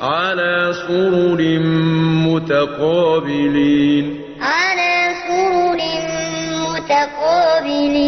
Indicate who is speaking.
Speaker 1: عَلَىٰ سُرُرٍ مُّتَقَابِلِينَ. عَلَىٰ سُرُرٍ مُّتَقَابِلِينَ.